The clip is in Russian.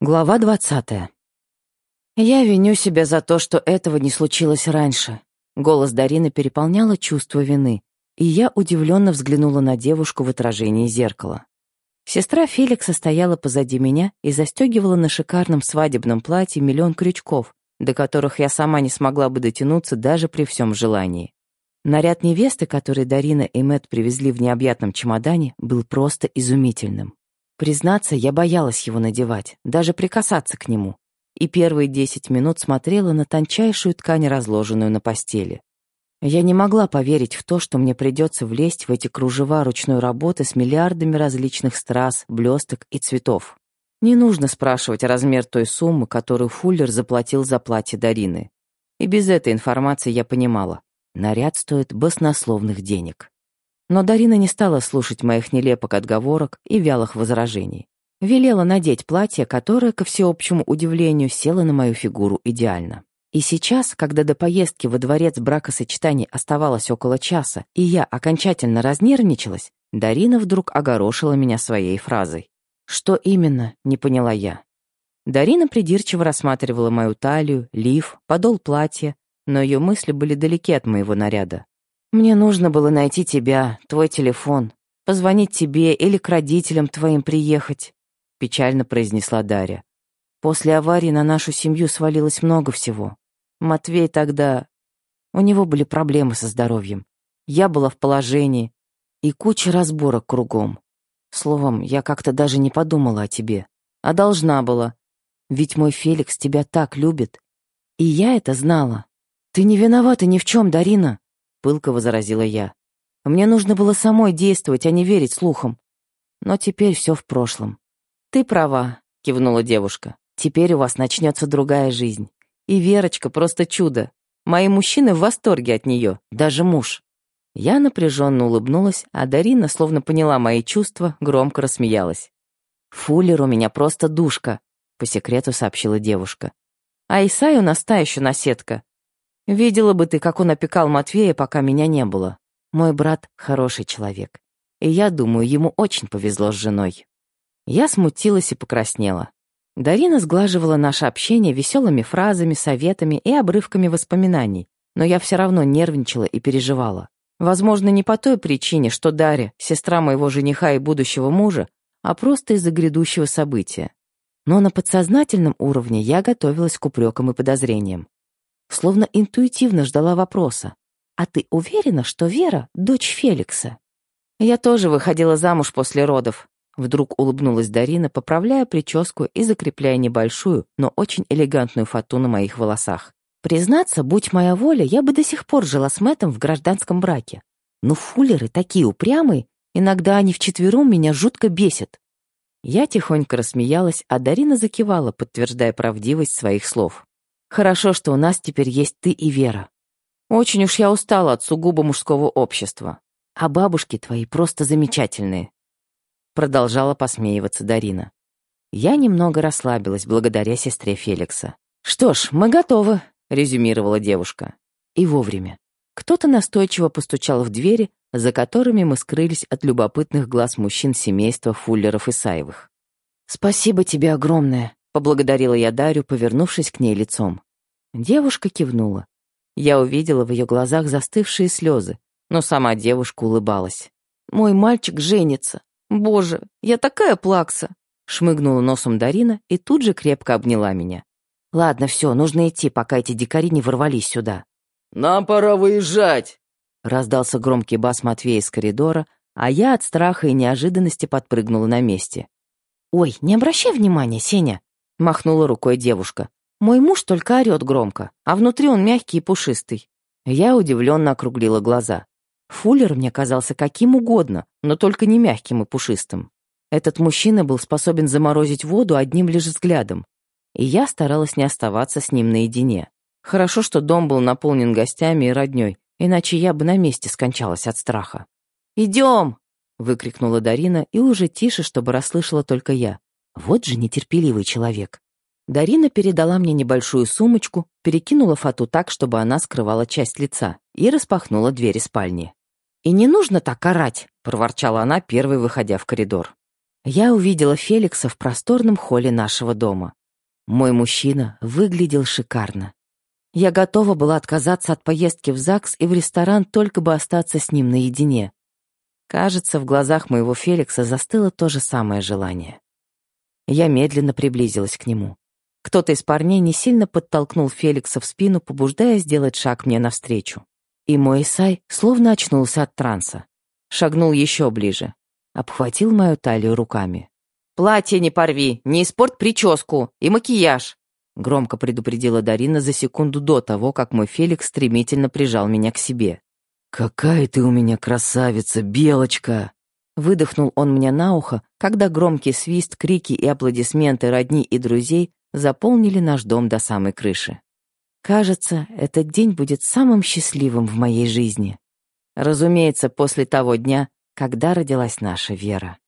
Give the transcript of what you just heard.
Глава двадцатая. Я виню себя за то, что этого не случилось раньше. Голос Дарины переполняло чувство вины, и я удивленно взглянула на девушку в отражении зеркала. Сестра Феликса стояла позади меня и застегивала на шикарном свадебном платье миллион крючков, до которых я сама не смогла бы дотянуться даже при всем желании. Наряд невесты, который Дарина и Мэт привезли в необъятном чемодане, был просто изумительным. Признаться, я боялась его надевать, даже прикасаться к нему. И первые десять минут смотрела на тончайшую ткань, разложенную на постели. Я не могла поверить в то, что мне придется влезть в эти кружева ручной работы с миллиардами различных страз, блесток и цветов. Не нужно спрашивать размер той суммы, которую Фуллер заплатил за платье Дарины. И без этой информации я понимала, наряд стоит баснословных денег. Но Дарина не стала слушать моих нелепок отговорок и вялых возражений. Велела надеть платье, которое, ко всеобщему удивлению, село на мою фигуру идеально. И сейчас, когда до поездки во дворец бракосочетаний оставалось около часа, и я окончательно разнервничалась, Дарина вдруг огорошила меня своей фразой. «Что именно?» — не поняла я. Дарина придирчиво рассматривала мою талию, лиф, подол платья, но ее мысли были далеки от моего наряда. Мне нужно было найти тебя, твой телефон, позвонить тебе или к родителям твоим приехать», — печально произнесла Дарья. «После аварии на нашу семью свалилось много всего. Матвей тогда... У него были проблемы со здоровьем. Я была в положении. И куча разборок кругом. Словом, я как-то даже не подумала о тебе. А должна была. Ведь мой Феликс тебя так любит. И я это знала. Ты не виновата ни в чем, Дарина. — пылко возразила я. «Мне нужно было самой действовать, а не верить слухам. Но теперь все в прошлом». «Ты права», — кивнула девушка. «Теперь у вас начнется другая жизнь. И Верочка просто чудо. Мои мужчины в восторге от нее, даже муж». Я напряженно улыбнулась, а Дарина, словно поняла мои чувства, громко рассмеялась. «Фуллер у меня просто душка», — по секрету сообщила девушка. «А Исай у нас та еще наседка. Видела бы ты, как он опекал Матвея, пока меня не было. Мой брат — хороший человек. И я думаю, ему очень повезло с женой. Я смутилась и покраснела. Дарина сглаживала наше общение веселыми фразами, советами и обрывками воспоминаний, но я все равно нервничала и переживала. Возможно, не по той причине, что Дарья, сестра моего жениха и будущего мужа, а просто из-за грядущего события. Но на подсознательном уровне я готовилась к упрекам и подозрениям словно интуитивно ждала вопроса. «А ты уверена, что Вера — дочь Феликса?» «Я тоже выходила замуж после родов», — вдруг улыбнулась Дарина, поправляя прическу и закрепляя небольшую, но очень элегантную фату на моих волосах. «Признаться, будь моя воля, я бы до сих пор жила с Мэттом в гражданском браке. Но фуллеры такие упрямые, иногда они вчетвером меня жутко бесят». Я тихонько рассмеялась, а Дарина закивала, подтверждая правдивость своих слов. Хорошо, что у нас теперь есть ты и Вера. Очень уж я устала от сугубо мужского общества. А бабушки твои просто замечательные. Продолжала посмеиваться Дарина. Я немного расслабилась благодаря сестре Феликса. «Что ж, мы готовы», — резюмировала девушка. И вовремя. Кто-то настойчиво постучал в двери, за которыми мы скрылись от любопытных глаз мужчин семейства Фуллеров и Саевых. «Спасибо тебе огромное», Поблагодарила я Дарью, повернувшись к ней лицом. Девушка кивнула. Я увидела в ее глазах застывшие слезы, но сама девушка улыбалась. «Мой мальчик женится. Боже, я такая плакса!» Шмыгнула носом Дарина и тут же крепко обняла меня. «Ладно, все, нужно идти, пока эти дикари не ворвались сюда». «Нам пора выезжать!» Раздался громкий бас Матвея из коридора, а я от страха и неожиданности подпрыгнула на месте. «Ой, не обращай внимания, Сеня!» Махнула рукой девушка. Мой муж только орет громко, а внутри он мягкий и пушистый. Я удивленно округлила глаза. Фуллер мне казался каким угодно, но только не мягким и пушистым. Этот мужчина был способен заморозить воду одним лишь взглядом. И я старалась не оставаться с ним наедине. Хорошо, что дом был наполнен гостями и роднёй, иначе я бы на месте скончалась от страха. «Идем!» — выкрикнула Дарина, и уже тише, чтобы расслышала только я. Вот же нетерпеливый человек. Дарина передала мне небольшую сумочку, перекинула фату так, чтобы она скрывала часть лица, и распахнула двери спальни. «И не нужно так орать», — проворчала она, первой выходя в коридор. Я увидела Феликса в просторном холле нашего дома. Мой мужчина выглядел шикарно. Я готова была отказаться от поездки в ЗАГС и в ресторан, только бы остаться с ним наедине. Кажется, в глазах моего Феликса застыло то же самое желание. Я медленно приблизилась к нему. Кто-то из парней не сильно подтолкнул Феликса в спину, побуждая сделать шаг мне навстречу. И мой Исай словно очнулся от транса. Шагнул еще ближе. Обхватил мою талию руками. «Платье не порви, не испорт прическу и макияж!» Громко предупредила Дарина за секунду до того, как мой Феликс стремительно прижал меня к себе. «Какая ты у меня красавица, Белочка!» Выдохнул он мне на ухо, когда громкий свист, крики и аплодисменты родни и друзей заполнили наш дом до самой крыши. Кажется, этот день будет самым счастливым в моей жизни. Разумеется, после того дня, когда родилась наша Вера.